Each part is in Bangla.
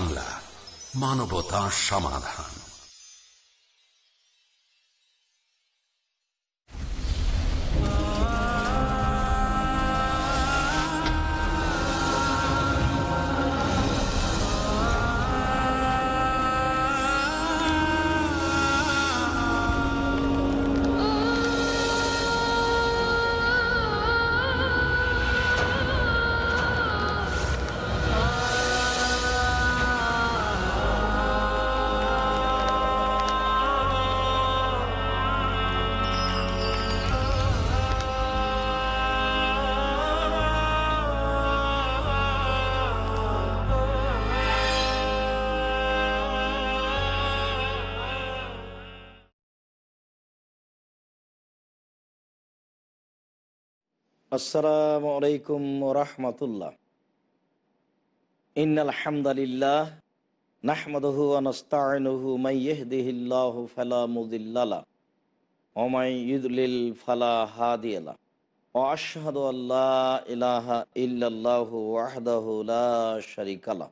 বাংলা মানবতা সমাধান। আসসালামু আলাইকুম রহমতুল্লাহ। ইন্নাল হামদালিল্লাহ নাহমাদহু আনস্তাইনুহু মাই ইয়াহদিহিল্লাহু ফালা মুদিল্লালা ওয়া মাই ইউদলিল ফালা হাদিয়ালা ওয়া আশহাদু আল্লা ইলাহা ইল্লাল্লাহু ওয়াহদাহু লা শারীকা লা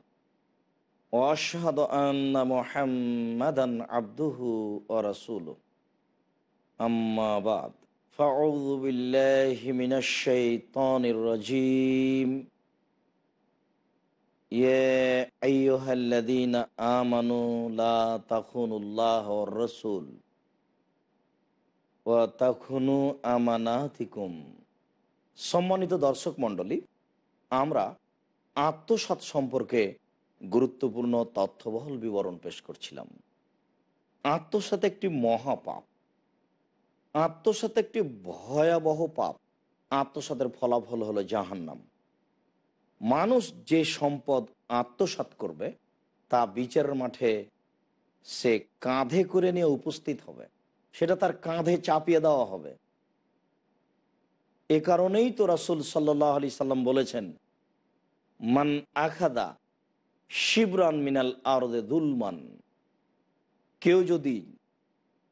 ওয়া আশহাদু আন্না মুহাম্মাদান আবদুহু ওয়া রাসূলুহু। আম্মা বাদ। فأعوذ بالله من الشيطان الرجيم يا أيها الذين آمنوا لا تخونوا الله والرسول وتخونوا أماناتكم সম্মানিত দর্শক মণ্ডলী আমরা আত্মসাত সম্পর্কে গুরুত্বপূর্ণ তথ্যবহল বিবরণ পেশ করছিলাম আত্মসাত একটি মহাপাপ আত্মসাত একটি ভয়াবহ পাপ। আত্মসাতের ফলাফল হলো জাহান্নাম। মানুষ যে সম্পদ আত্মসাত করবে, তা বিচারের মাঠে সে কাঁধে করে নিয়ে উপস্থিত হবে। সেটা তার কাঁধে চাপিয়ে দেওয়া হবে। এ কারণেই তো রাসুল সাল্লাহ আলি সাল্লাম বলেছেন, মান আখাদা শিবরান মিনাল আরদে দুলমান। কেউ যদি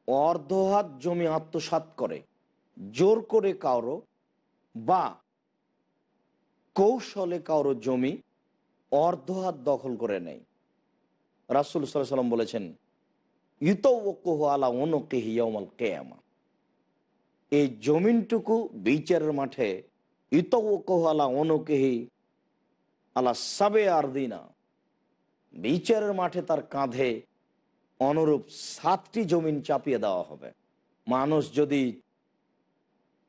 অর্ধহাত জমি আত্মসাত করে, জোর করে কারও বা কৌশলে কারও জমি অর্ধহাত দখল করে নেয়। রাসুল সাল্লাম বলেছেন ইতোহ আলা অনুকেহিয়াল কেয়ামা। এই জমিনটুকু বিচারের মাঠে ইতোহ আলা অনুকেহি আলা সাবে আর দিনা বিচারের মাঠে তার কাঁধে অনুরূপ সাতটি চাপিয়ে দেওয়া হবে। মানুষ যদি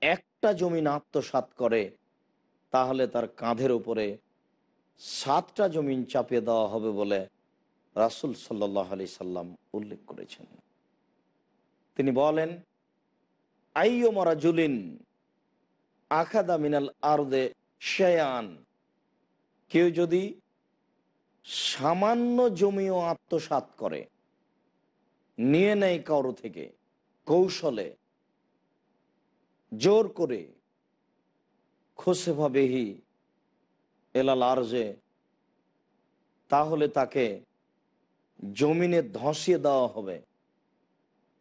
একটা জমিন আত্মসাত করে, তাহলে তার কাঁধের উপরে সাতটা জমিন চাপিয়ে দেওয়া হবে বলে রাসুল সাল্লাহ আলি সাল্লাম উল্লেখ করেছেন। তিনি বলেন আইও মারা জুলিন আখাদা মিনাল আরদে শেয়ান। কেউ যদি সামান্য জমিও আত্মসাত করে নিয়ে নেয় কারও থেকে কৌশলে। জোর করে খোসেভাবেহি এলাল আরজে, তাহলে তাকে জমিনে ধসিয়ে দেওয়া হবে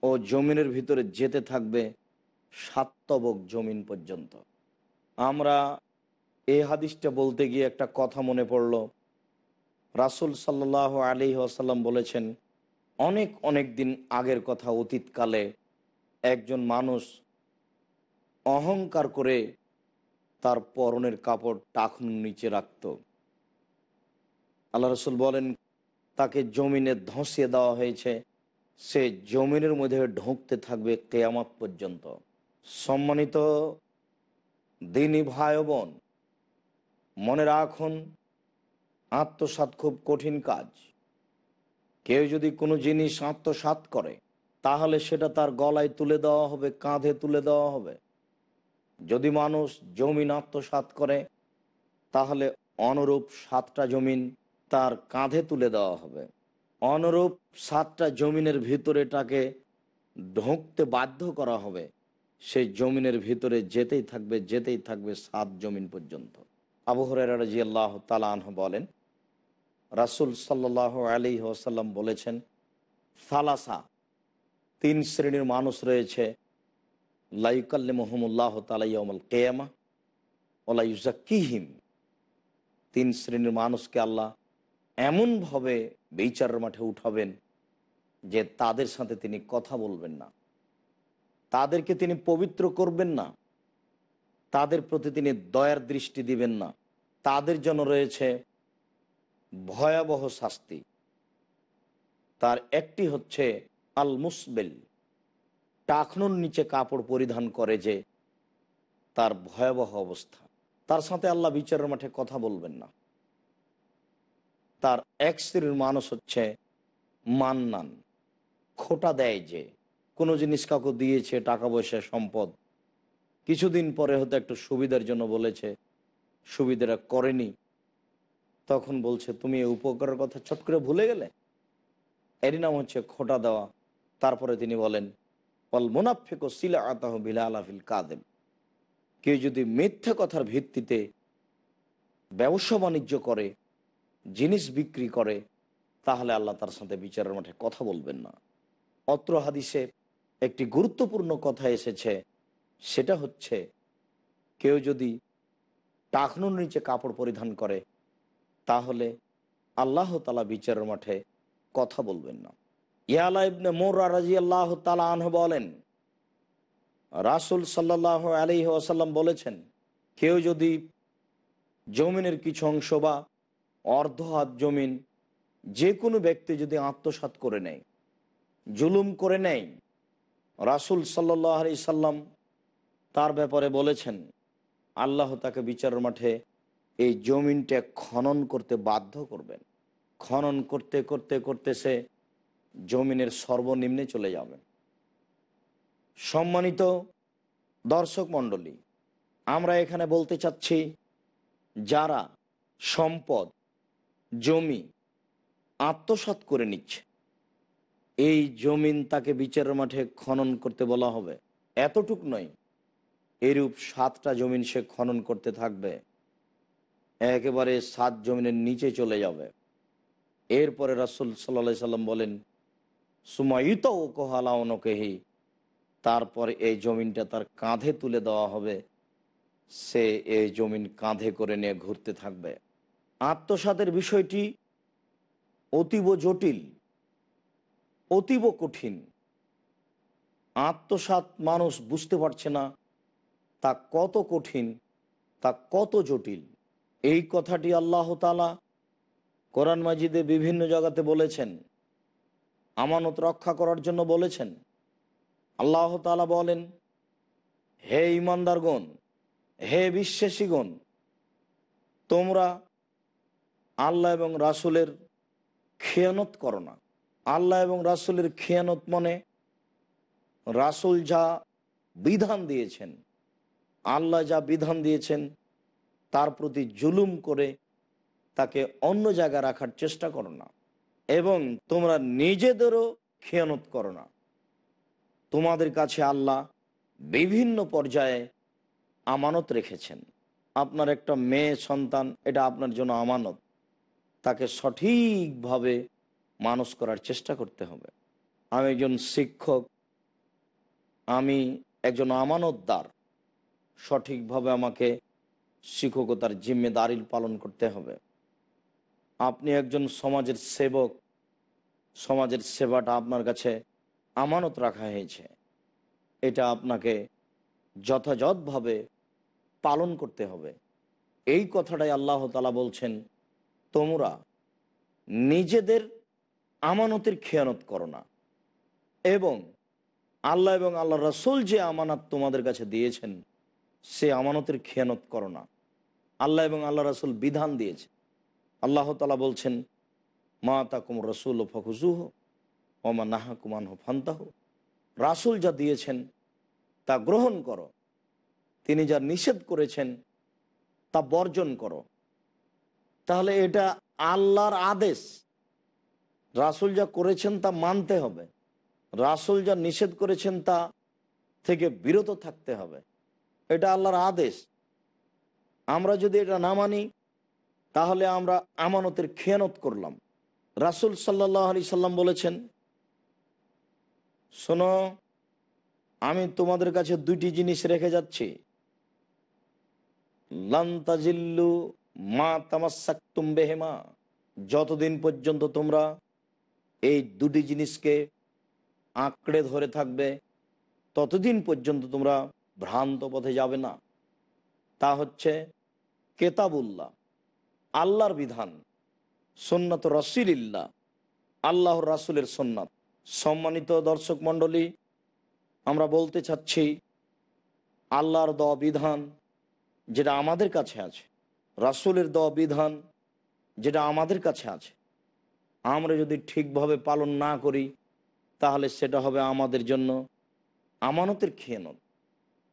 ও জমিনের ভিতরে যেতে থাকবে সাতবক জমিন পর্যন্ত। আমরা এই হাদিসটা বলতে গিয়ে একটা কথা মনে পড়ল। রাসুল সাল্লাহ আলি আসাল্লাম বলেছেন অনেক অনেক দিন আগের কথা অতীতকালে একজন মানুষ অহংকার করে তার পরনের কাপড় টাকুন নিচে রাখত। আল্লাহ রসুল বলেন, তাকে জমিনে ধসিয়ে দেওয়া হয়েছে। সে জমিনের মধ্যে ঢুকতে থাকবে কেয়ামত পর্যন্ত। সম্মানিত দিনী ভাই বোন, মনে রাখুন, আত্মসাত খুব কঠিন কাজ। কেউ যদি কোনো জিনিস আত্মসাত করে, তাহলে সেটা তার গলায় তুলে দেওয়া হবে, কাঁধে তুলে দেওয়া হবে। যদি মানুষ জমিন আত্মসাত করে, তাহলে অনুরূপ সাতটা জমিন তার কাঁধে তুলে দেওয়া হবে। অনুরূপ সাতটা জমিনের ভিতরে তাকে ঢুকতে বাধ্য করা হবে। সেই জমিনের ভিতরে যেতেই থাকবে যেতেই থাকবে সাত জমিন পর্যন্ত। আবহরের রাজি আল্লাহ তালাহ বলেন রাসুল সাল্লাহ আলী ওসাল্লাম বলেছেন, সালাসা, তিন শ্রেণির মানুষ রয়েছে। লাইকাল্লি মোহাম্মল্লাহ তালাইয়ামল কেয়ামা ওলাইজাকিহিম তিন শ্রেণির মানুষকে আল্লাহ এমনভাবে বিচারের মাঠে উঠাবেন যে তাদের সাথে তিনি কথা বলবেন না। তাদেরকে তিনি পবিত্র করবেন না। তাদের প্রতি তিনি দয়ার দৃষ্টি দিবেন না। তাদের জন্য রয়েছে ভয়াবহ শাস্তি। তার একটি হচ্ছে আল মুসবেল। টাকনুর নিচে কাপড় পরিধান করে যে তার ভয়াবহ অবস্থা। তার সাথে আল্লাহ বিচারের মাঠে কথা বলবেন না। তার এক শ্রেণির মানুষ হচ্ছে মান্নান। খোটা দেয় যে কোনো জিনিস কাউকে দিয়েছে, টাকা পয়সা, সম্পদ। কিছুদিন পরে হয়তো একটু সুবিধার জন্য বলেছে, সুবিধাটা করেনি। তখন বলছে, তুমি এই উপকারের কথা ছট করে ভুলে গেলে? এরই নাম হচ্ছে খোটা দেওয়া। তারপরে তিনি বলেন পল মোনাফেক শিলা আতাহ বিলা আলাফিল কাদেব কেউ যদি মিথ্যা কথার ভিত্তিতে ব্যবসা বাণিজ্য করে, জিনিস বিক্রি করে, তাহলে আল্লাহ তার সাথে বিচারের মাঠে কথা বলবেন না। অত্র হাদিসে একটি গুরুত্বপূর্ণ কথা এসেছে, সেটা হচ্ছে, কেউ যদি টাকনুর নিচে কাপড় পরিধান করে তাহলে আল্লাহ তালা বিচারের মাঠে কথা বলবেন না। ইয়ালা ইবনে মোর্রা রাজি আল্লাহ তালা আনহ বলেন, রাসুল সাল্লাহ আলি আসাল্লাম বলেছেন, কেউ যদি জমিনের কিছু অংশ বা অর্ধ হাত জমিন যে কোনো ব্যক্তি যদি আত্মসাত করে নেয়, জুলুম করে নেয়, রাসুল সাল্লাহ আলি সাল্লাম তার ব্যাপারে বলেছেন, আল্লাহ তাকে বিচারের মাঠে এই জমিনটা খনন করতে বাধ্য করবেন। খনন করতে করতে করতে সে জমিনের সর্বনিম্নে চলে যাবে। সম্মানিত দর্শক মণ্ডলী, আমরা এখানে বলতে চাচ্ছি, যারা সম্পদ, জমি আত্মসাত করে নিচ্ছে, এই জমিন তাকে বিচারের মাঠে খনন করতে বলা হবে। এতটুক নয়, এরূপ সাতটা জমিন সে খনন করতে থাকবে। একেবারে সাত জমিনের নিচে চলে যাবে। এরপরে রাসুল সাল্লা সাল্লাম বলেন সুমায়িত ও কোহালাউনকেহি তারপর এই জমিনটা তার কাঁধে তুলে দেওয়া হবে। সে এই জমিন কাঁধে করে নিয়ে ঘুরতে থাকবে। আত্মসাতের বিষয়টি অতীব জটিল, অতীব কঠিন। আত্মসাত মানুষ বুঝতে পারছে না তা কত কঠিন, তা কত জটিল। এই কথাটি আল্লাহ তালা কোরআন মাজিদে বিভিন্ন জায়গাতে বলেছেন। আমানত রক্ষা করার জন্য বলেছেন। আল্লাহ তালা বলেন, হে ইমানদারগণ হে বিশ্বাসীগণ, তোমরা আল্লাহ এবং রাসুলের খেয়ানত করো না। আল্লাহ এবং রাসুলের খেয়ানত মনে রাসুল যা বিধান দিয়েছেন, আল্লাহ যা বিধান দিয়েছেন তার প্রতি জুলুম করে তাকে অন্য জায়গায় রাখার চেষ্টা করো না। এবং তোমরা নিজেদেরও খেয়ানত করো না। তোমাদের কাছে আল্লাহ বিভিন্ন পর্যায়ে আমানত রেখেছেন। আপনার একটা মেয়ে সন্তান, এটা আপনার জন্য আমানত। তাকে সঠিকভাবে মানুষ করার চেষ্টা করতে হবে। আমি একজন শিক্ষক, আমি একজন আমানতদার। সঠিকভাবে আমাকে শিক্ষকতার জিম্মেদারি পালন করতে হবে। আপনি একজন সমাজের সেবক, সমাজের সেবাটা আপনার কাছে আমানত রাখা হয়েছে। এটা আপনাকে যথাযথভাবে পালন করতে হবে। এই কথাটাই আল্লাহ তালা বলছেন, তোমরা নিজেদের আমানতের খেয়ানত করো না। এবং আল্লাহ এবং আল্লাহ রসুল যে আমানত তোমাদের কাছে দিয়েছেন সে আমানতের খেয়ানত করো না। আল্লাহ এবং আল্লাহ রাসুল বিধান দিয়েছে আল্লাহ তালা বলছেন, মা তাকুম রসুল ও ফখুজুহ ওমা নাহা কুমান ফান্তাহ। রাসুল যা দিয়েছেন, তা গ্রহণ করো। তিনি যা নিষেধ করেছেন, তা বর্জন করো। তাহলে এটা আল্লাহর আদেশ। রাসুল যা করেছেন, তা মানতে হবে। রাসুল যা নিষেধ করেছেন, তা থেকে বিরত থাকতে হবে। এটা আল্লাহর আদেশ। আমরা যদি এটা না মানি, তাহলে আমরা আমানতের খেয়ানত করলাম। রাসুল সাল্লাহ আলি সাল্লাম বলেছেন, শোনো, আমি তোমাদের কাছে দুইটি জিনিস রেখে যাচ্ছি। লান্তাজিল্লু মা তামাসাক্তুম বেহেমা। যতদিন পর্যন্ত তোমরা এই দুটি জিনিসকে আঁকড়ে ধরে থাকবে, ততদিন পর্যন্ত তোমরা ভ্রান্ত পথে যাবে না। তা হচ্ছে কেতাবুল্লাহ, আল্লাহর বিধান সন্ন্যত রসিল্লাহ আল্লাহর রাসুলের সন্ন্যাত সম্মানিত দর্শক মণ্ডলী, আমরা বলতে চাচ্ছি, আল্লাহর দ বিধান যেটা আমাদের কাছে আছে, রাসুলের দ বিধান যেটা আমাদের কাছে আছে, আমরা যদি ঠিকভাবে পালন না করি, তাহলে সেটা হবে আমাদের জন্য আমানতের খেয়ানত।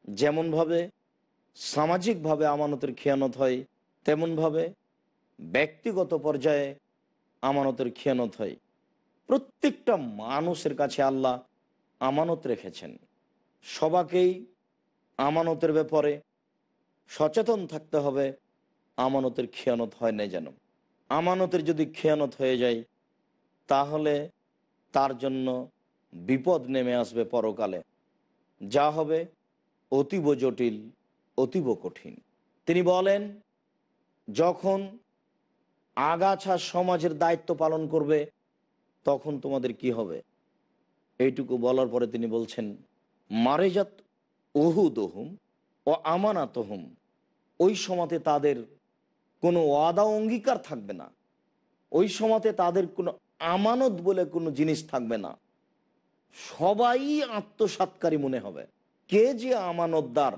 যেমনভাবে সামাজিকভাবে আমানতের খেয়ানত হয়, তেমনভাবে ব্যক্তিগত পর্যায়ে আমানতের খেয়ানত হয়। প্রত্যেকটা মানুষের কাছে আল্লাহ আমানত রেখেছেন। সবাকেই আমানতের ব্যাপারে সচেতন থাকতে হবে, আমানতের খেয়ানত হয় না যেন। আমানতের যদি খেয়ানত হয়ে যায়, তাহলে তার জন্য বিপদ নেমে আসবে পরকালে। যা হবে অতীব জটিল, অতীব কঠিন। তিনি বলেন, যখন আগাছা সমাজের দায়িত্ব পালন করবে, তখন তোমাদের কি হবে? এইটুকু বলার পরে তিনি বলছেন, মারেজাত ওহুদহুম ও আমানাতহুম, ওই সময়তে তাদের কোনো ওয়াদা অঙ্গীকার থাকবে না। ওই সময়তে তাদের কোনো আমানত বলে কোনো জিনিস থাকবে না। সবাই আত্মসাতকারী মনে হবে। কে যে আমানতদার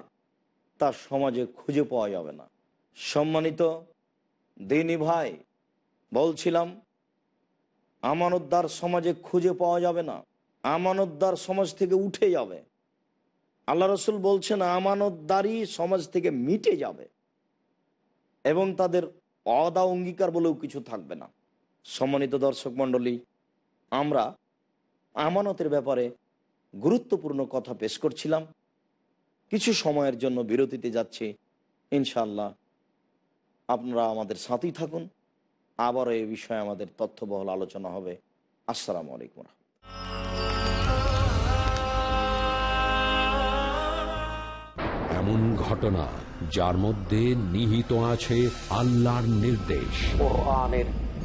তার সমাজে খুঁজে পাওয়া যাবে না। সম্মানিত দিনী ভাই, বলছিলাম, আমানতদার সমাজে খুঁজে পাওয়া যাবে না। আমানতদার সমাজ থেকে উঠে যাবে। আল্লাহ রসুল বলছেন আমানতদারি সমাজ থেকে মিটে যাবে এবং তাদের অদা অঙ্গীকার বলেও কিছু থাকবে না। সম্মানিত দর্শক মণ্ডলী, আমরা আমানতের ব্যাপারে গুরুত্বপূর্ণ কথা পেশ করছিলাম। কিছু সময়ের জন্য বিরতিতে যাচ্ছি। ইনশাল্লাহ আপনারা আমাদের সাথেই থাকুন। আবারও এই বিষয়ে আমাদের তথ্যবহল আলোচনা হবে। আসসালামু আলাইকুম এমন ঘটনা যার মধ্যে নিহিত আছে আল্লাহর নির্দেশ। কোরআনের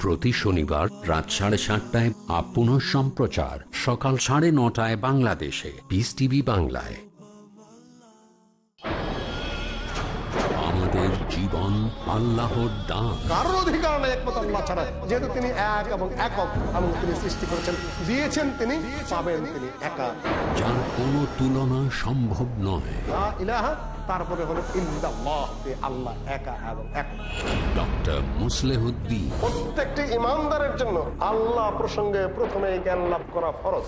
প্রতি শনিবার রাত সাড়ে সাতটায় আপন সম্প্রচার। সকাল সাড়ে নটায় বাংলাদেশে। পিস টিভি বাংলায়। আমাদের জীবন আল্লাহর দান। কারোর অধিকার নেই একমত আল্লাহ ছাড়া। যেহেতু তিনি এক এবং একক এবং তিনি সৃষ্টি করেছেন দিয়েছেন তিনি পাবেন তিনি একা। যার কোনো তুলনা সম্ভব নয়। ইলাহা তারপরে হলো আল্লাহ একা এবং এক। ডক্টর মুসলেহুদ্দিন। প্রত্যেকটি ইমানদারের জন্য আল্লাহ প্রসঙ্গে প্রথমে জ্ঞান লাভ করা ফরজ।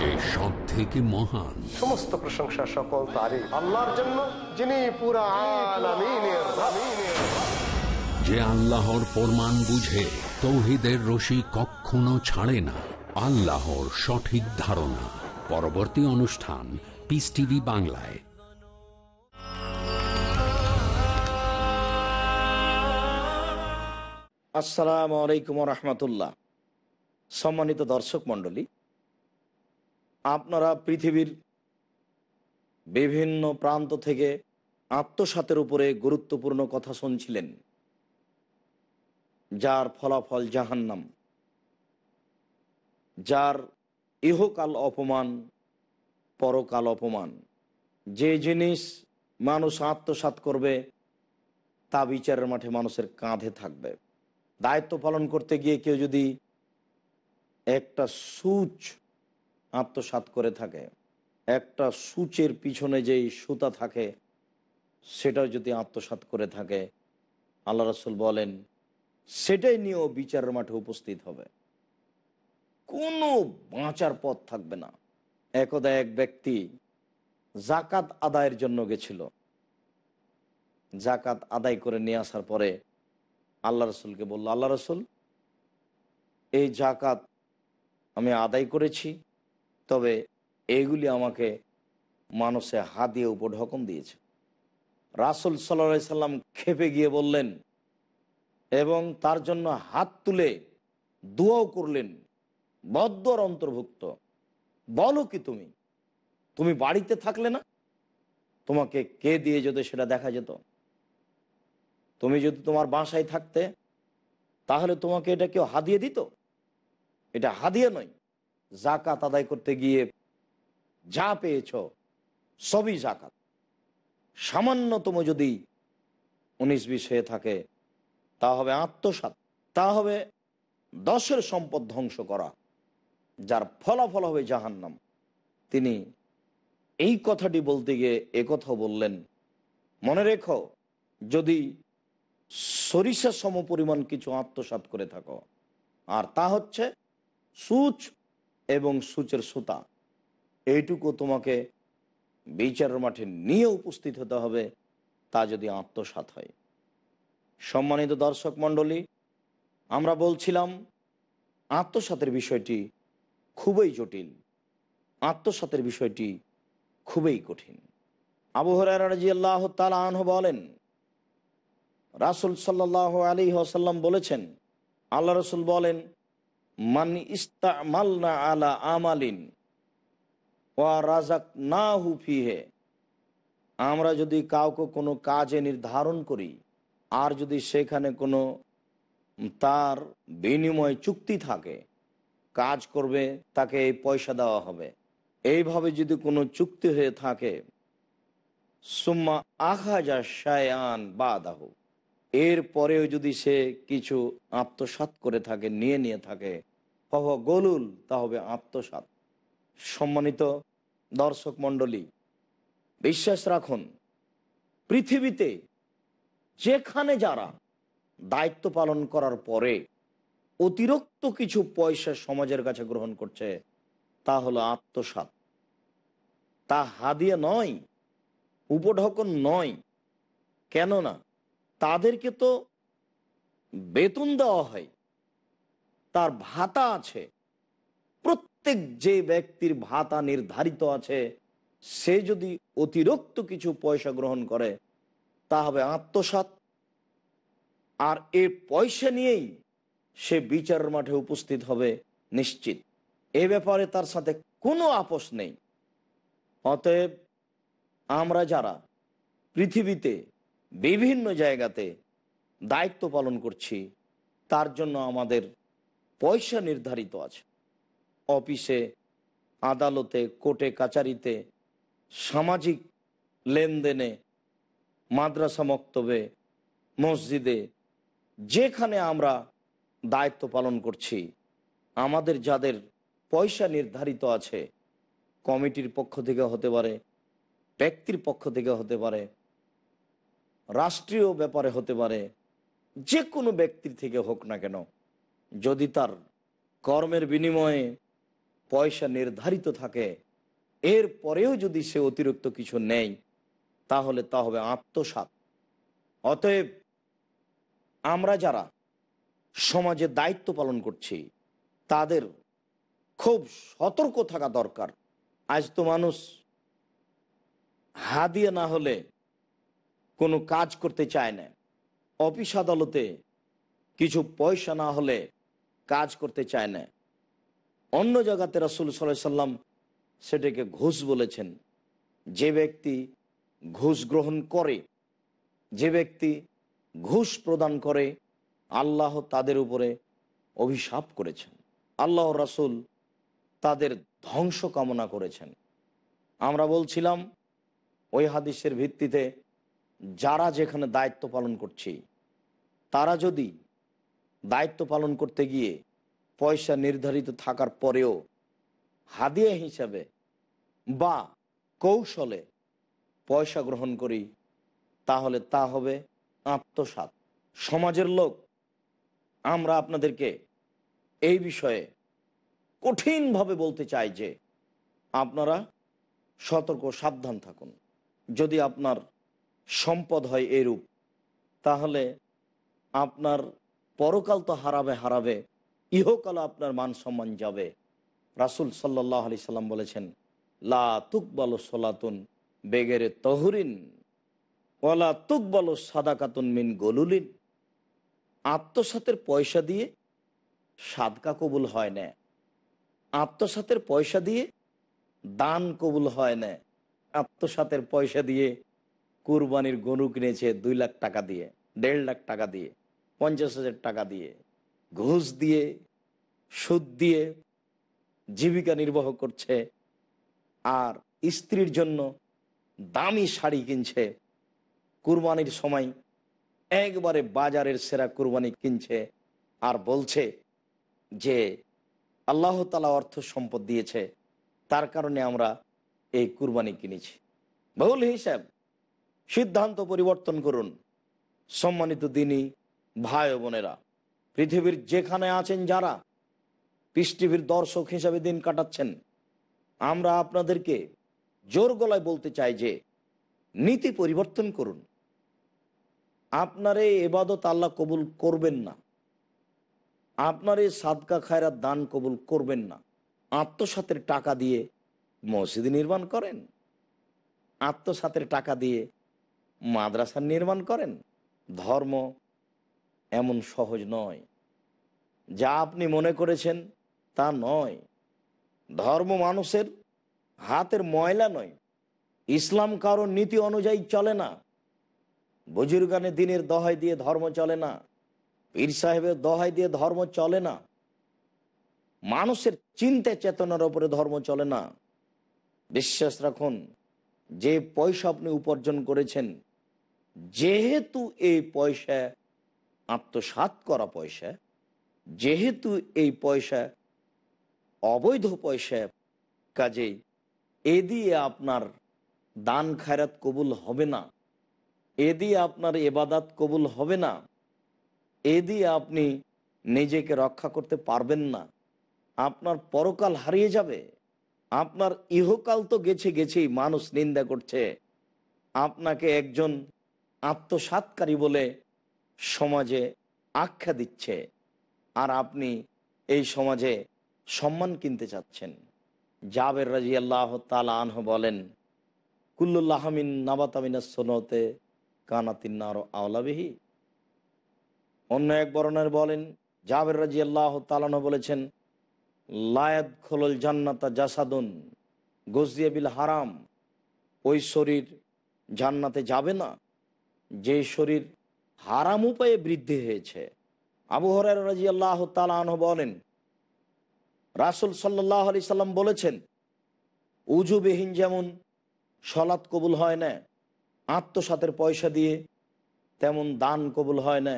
যে সব থেকে মহান। সমস্ত প্রশংসা সকল তারই। আল্লাহর জন্য যিনি পুরা আলামিনের যে আল্লাহর ফরমান বুঝে তৌহিদের রশি কখনো ছাড়ে না। আল্লাহর সঠিক ধারণা। পরবর্তী অনুষ্ঠান পিস টিভি বাংলায়। আসসালামু আলাইকুম রহমতুল্লাহ। সম্মানিত দর্শক মণ্ডলী, আপনারা পৃথিবীর বিভিন্ন প্রান্ত থেকে আত্মসাতের উপরে গুরুত্বপূর্ণ কথা শুনছিলেন, যার ফলাফল জাহান্নাম, যার ইহকাল অপমান, পরকাল অপমান। যে জিনিস মানুষ আত্মসাৎ করবে, তা বিচারের মাঠে মানুষের কাঁধে থাকবে। দায়িত্ব পালন করতে গিয়ে কেউ যদি একটা সূচ আত্মসাৎ করে থাকে, একটা সূচের পিছনে যেই সুতা থাকে, সেটাও যদি আত্মসাৎ করে থাকে, আল্লাহ রসুল বলেন, সেটাই নিয়েও বিচারের মাঠে উপস্থিত হবে। কোনো বাঁচার পথ থাকবে না। একদা এক ব্যক্তি জাকাত আদায়ের জন্য গেছিল। জাকাত আদায় করে নিয়ে আসার পরে আল্লাহ রসুলকে বলল, আল্লাহ রসুল, এই জাকাত আমি আদায় করেছি, তবে এইগুলি আমাকে মানুষে হাত দিয়ে উপঢকন দিয়েছে। রাসুল সাল্লা সাল্লাম খেপে গিয়ে বললেন এবং তার জন্য হাত তুলে দোয়াও করলেন বদ্দর অন্তর্ভুক্ত, বলো কি তুমি? তুমি বাড়িতে থাকলে না? তোমাকে কে দিয়ে যদি সেটা দেখা যেত? তুমি যদি তোমার বাসায় থাকতে, তাহলে তোমাকে এটা কেউ হাদিয়ে দিত? এটা হাদিয়ে নয়। জাকাত আদায় করতে গিয়ে যা পেয়েছ, সবই জাকাত সামান্যতম যদি উনিশ বিশ হয়ে থাকে, তা হবে আত্মসাত তা হবে দশের সম্পদ ধ্বংস করা, যার ফলাফল হবে জাহান্নাম। তিনি এই কথাটি বলতে গিয়ে একথাও বললেন, মনে রেখো, যদি সরিষা সম পরিমাণ কিছু আত্মসাত করে থাকো। আর তা হচ্ছে সূচ এবং সূচের সুতা। এইটুকু তোমাকে বিচারের মাঠে নিয়ে উপস্থিত হতে হবে, তা যদি আত্মসাত হয়। সম্মানিত দর্শক মণ্ডলী, আমরা বলছিলাম, আত্মসাতের বিষয়টি খুবই জটিল। আত্মসাতের বিষয়টি খুবই কঠিন। আবহরাজি আল্লাহ তালাহ বলেন রাসুল সাল্লাহ আলী আসাল্লাম বলেছেন, আল্লাহ রসুল বলেন, মান ইস্তামালনা আলা আমালিন রাজাক না হুফিহে আমরা যদি কাউকে কোনো কাজে নির্ধারণ করি, আর যদি সেখানে কোনো তার বিনিময় চুক্তি থাকে, কাজ করবে, তাকে এই পয়সা দেওয়া হবে। এইভাবে যদি কোনো চুক্তি হয়ে থাকে, সুম্মা আখাজা শায়ান বা দাহ এর পরেও যদি সে কিছু আত্মসাত করে থাকে, নিয়ে নিয়ে থাকে হহ গলুল, তা হবে আত্মসাত সম্মানিত দর্শক মণ্ডলী, বিশ্বাস রাখুন, পৃথিবীতে যেখানে যারা দায়িত্ব পালন করার পরে অতিরিক্ত কিছু পয়সা সমাজের কাছে গ্রহণ করছে, তা হলো আত্মসাত তা হাদিয়া নয়, উপঢকন নয়। কেননা তাদেরকে তো বেতন দেওয়া হয়, তার ভাতা আছে। প্রত্যেক যে ব্যক্তির ভাতা নির্ধারিত আছে, সে যদি অতিরিক্ত কিছু পয়সা গ্রহণ করে, তা হবে আত্মসাত আর এ পয়সা নিয়েই সে বিচারের মাঠে উপস্থিত হবে নিশ্চিত। এ ব্যাপারে তার সাথে কোনো আপোষ নেই। অতএব আমরা যারা পৃথিবীতে বিভিন্ন জায়গাতে দায়িত্ব পালন করছি। তার জন্য আমাদের পয়সা নির্ধারিত আছে। অফিসে, আদালতে, কোর্টে, কাচারিতে, সামাজিক লেনদেনে, মাদ্রাসা মক্তবে, মসজিদে, যেখানে আমরা দায়িত্ব পালন করছি, আমাদের যাদের পয়সা নির্ধারিত আছে, কমিটির পক্ষ থেকে হতে পারে, ব্যক্তির পক্ষ থেকে হতে পারে রাষ্ট্রীয় ব্যাপারে হতে পারে, যে কোনো ব্যক্তির থেকে হোক না কেন, যদি তার কর্মের বিনিময়ে পয়সা নির্ধারিত থাকে, এর পরেও যদি সে অতিরিক্ত কিছু নেয় তাহলে তা হবে আত্মসাত অতএব আমরা যারা সমাজে দায়িত্ব পালন করছি, তাদের খুব সতর্ক থাকা দরকার। আজ তো মানুষ হাদিয়া না হলে কোনো কাজ করতে চায় না। অফিস আদালতে কিছু পয়সা না হলে কাজ করতে চায় না। অন্য জায়গাতে রাসুল সাল্লাহ সাল্লাম সেটাকে ঘুষ বলেছেন। যে ব্যক্তি ঘুষ গ্রহণ করে, যে ব্যক্তি ঘুষ প্রদান করে, আল্লাহ তাদের উপরে অভিশাপ করেছেন। আল্লাহ রাসুল তাদের ধ্বংস কামনা করেছেন। আমরা বলছিলাম, ওই হাদিসের ভিত্তিতে যারা যেখানে দায়িত্ব পালন করছি, তারা যদি দায়িত্ব পালন করতে গিয়ে পয়সা নির্ধারিত থাকার পরেও হাদিয়া হিসাবে বা কৌশলে পয়সা গ্রহণ করি, তাহলে তা হবে আত্মসাত সমাজের লোক, আমরা আপনাদেরকে এই বিষয়ে কঠিনভাবে বলতে চাই যে আপনারা সতর্ক সাবধান থাকুন। যদি আপনার সম্পদ হয় এরূপ, তাহলে আপনার পরকাল তো হারাবে হারাবে, ইহকাল আপনার মান সম্মান যাবে। রাসুল সাল্লাহ আলি সাল্লাম বলেছেন, লা তুকবালো সলাতুন বেগেরে তহরিন ওলা তুকবালো সাদাকাতুন মিন গলুলিন। আত্মসাতের পয়সা দিয়ে সাদকা কবুল হয় না। আত্মসাতের পয়সা দিয়ে দান কবুল হয় না। আত্মসাতের পয়সা দিয়ে কুরবানির গরু কিনেছে দুই লাখ টাকা দিয়ে, দেড় লাখ টাকা দিয়ে, পঞ্চাশ হাজার টাকা দিয়ে, ঘুষ দিয়ে, সুদ দিয়ে জীবিকা নির্বাহ করছে আর স্ত্রীর জন্য দামি শাড়ি কিনছে। কুরবানির সময় একবারে বাজারের সেরা কুরবানি কিনছে আর বলছে যে আল্লাহ তালা অর্থ সম্পদ দিয়েছে, তার কারণে আমরা এই কুরবানি কিনেছি। বহুল হিসাব। সিদ্ধান্ত পরিবর্তন করুন। সম্মানিত দিনই ভাই বোনেরা, পৃথিবীর যেখানে আছেন যারা পিস দর্শক হিসাবে দিন কাটাচ্ছেন, আমরা আপনাদেরকে জোর গলায় বলতে চাই যে, নীতি পরিবর্তন করুন। আপনার এই এবাদত আল্লাহ কবুল করবেন না। আপনার এই সাদকা খায়রাত দান কবুল করবেন না। আত্মসাতের টাকা দিয়ে মসজিদ নির্মাণ করেন। আত্মসাতের টাকা দিয়ে মাদ্রাসা নির্মাণ করেন? ধর্ম এমন সহজ নয়। যা আপনি মনে করেছেন তা নয়। ধর্ম মানুষের হাতের ময়লা নয়। ইসলাম কারও নীতি অনুযায়ী চলে না। বুজুর্গানে দিনের দহাই দিয়ে ধর্ম চলে না। পীর সাহেবের দহাই দিয়ে ধর্ম চলে না। মানুষের চিন্তা চেতনার উপরে ধর্ম চলে না। বিশ্বাস রাখুন, যে পয়সা আপনি উপার্জন করেছেন যেহেতু এই পয়সা আত্মসাত করা পয়সা, যেহেতু এই পয়সা অবৈধ পয়সা, কাজেই এ দিয়ে আপনার দান খায়রাত কবুল হবে না, এ দিয়ে আপনার এবাদাত কবুল হবে না, এ দিয়ে আপনি নিজেকে রক্ষা করতে পারবেন না, আপনার পরকাল হারিয়ে যাবে, আপনার ইহকাল তো গেছে গেছেই, মানুষ নিন্দা করছে, আপনাকে একজন আত্মসাতকারী বলে সমাজে আখ্যা দিচ্ছে। আর আপনি এই সমাজে সম্মান কিনতে চাচ্ছেন। জাবের রাজি আল্লাহ তালা আনহ বলেন কুল্লুল্লাহমিন নাবাতামিনা সোনতে কানাতিন্নার আওলাবিহি অন্য এক বর্ণের বলেন, জাবের রাজি আল্লাহ তালানহ বলেছেন লায়াদ খোলল জান্নাতা জাসাদুন গজিয়া বিল হারাম। ওই শরীর জান্নাতে যাবে না। যে শরীর হারাম উপায়ে বৃদ্ধি হয়েছে। আবু হরার আল্লাহ তালাহ বলেন, রাসুল সাল্লাহ আলি সাল্লাম বলেছেন, উজুবিহীন যেমন সলাৎ কবুল হয় না, আত্মসাতের পয়সা দিয়ে তেমন দান কবুল হয় না।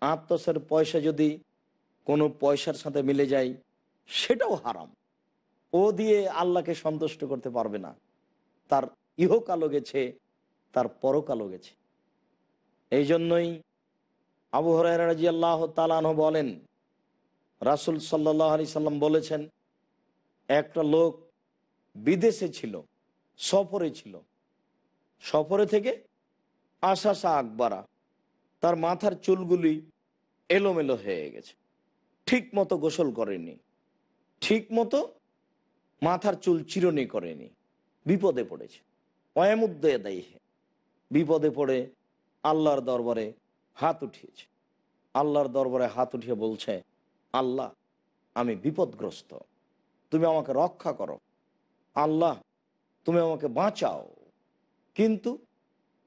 আত্মসাতের পয়সা যদি কোনো পয়সার সাথে মিলে যায়, সেটাও হারাম। ও দিয়ে আল্লাহকে সন্তুষ্ট করতে পারবে না। তার ইহকালও গেছে তার পরকালও গেছে। এই জন্যই আবু হরাজি আল্লাহ তালানহ বলেন, রাসুল সাল্লাহ আলি সাল্লাম বলেছেন, একটা লোক বিদেশে ছিল, সফরে ছিল। সফরে থেকে আশাসা আকবারা, তার মাথার চুলগুলি এলোমেলো হয়ে গেছে। ঠিক মতো গোসল করেনি ঠিক মতো মাথার চুল চিরনি করেনি, বিপদে পড়েছে। অয়ামুদ্দে দেয় বিপদে পড়ে আল্লাহর দরবারে হাত উঠিয়েছে। আল্লাহর দরবারে হাত উঠিয়ে বলছে, আল্লাহ, আমি বিপদগ্রস্ত। তুমি আমাকে রক্ষা করো। আল্লাহ, তুমি আমাকে বাঁচাও। কিন্তু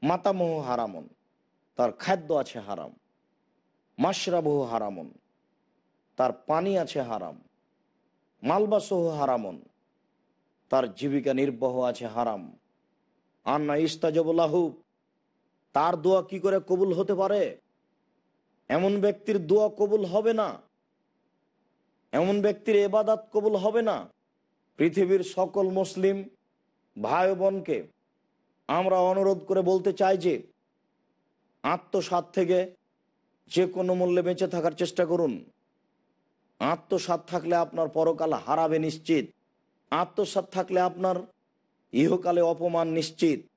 মাতামহ হারামন, তার খাদ্য আছে হারাম। মাসরাবহ হারামন, তার পানি আছে হারাম। মালবাসহ হারামন, তার জীবিকা নির্বাহ আছে হারাম। আন্না ইস্তাজবুল্লাহু তার দোয়া কি করে কবুল হতে পারে? এমন ব্যক্তির দোয়া কবুল হবে না। এমন ব্যক্তির এবাদাত কবুল হবে না। পৃথিবীর সকল মুসলিম ভাই বোনকে আমরা অনুরোধ করে বলতে চাই যে আত্মসাত থেকে যে কোনো মূল্যে বেঁচে থাকার চেষ্টা করুন। আত্মসাত থাকলে আপনার পরকাল হারাবে নিশ্চিত। আত্মসাত থাকলে আপনার ইহকালে অপমান নিশ্চিত।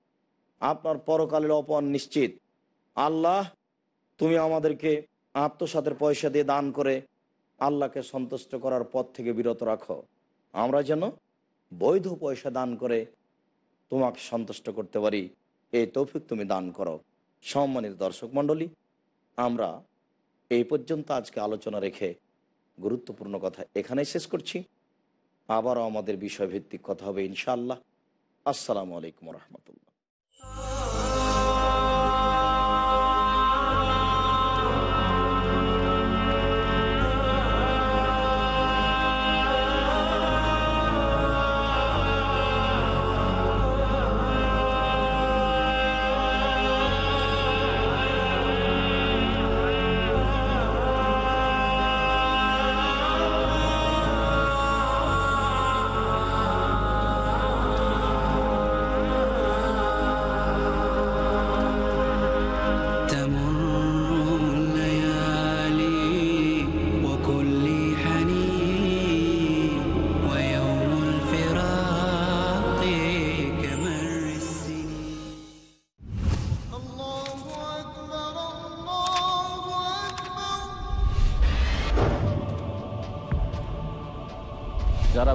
আপনার পরকালের অপমান নিশ্চিত। আল্লাহ, তুমি আমাদেরকে আত্মসাতের পয়সা দিয়ে দান করে আল্লাহকে সন্তুষ্ট করার পথ থেকে বিরত রাখো। আমরা যেন বৈধ পয়সা দান করে তোমাকে সন্তুষ্ট করতে পারি। এই তৌফিক তুমি দান করো। সম্মানিত দর্শক মণ্ডলী, আমরা এই পর্যন্ত আজকে আলোচনা রেখে গুরুত্বপূর্ণ কথা এখানেই শেষ করছি। আবারও আমাদের বিষয়ভিত্তিক কথা হবে ইনশাআল্লাহ। আসসালামু আলাইকুম রহমতুল্লাহ। Oh.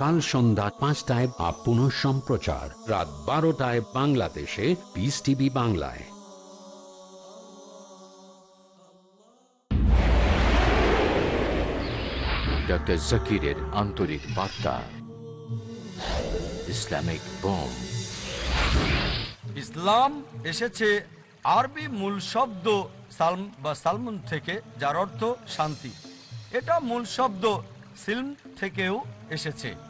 কাল সন্ধ্যা পাঁচটায় বা পুনঃ সম্প্রচার। রাত বারোটায় বাংলাদেশে পিস টিভি বাংলায়। ডক্টর জাকিরের আন্তরিক বার্তা। Islamic bomb. ইসলাম এসেছে আরবি মূল শব্দ সালম বা সালমুন থেকে যার অর্থ শান্তি। এটা মূল শব্দ সিলম থেকেও এসেছে।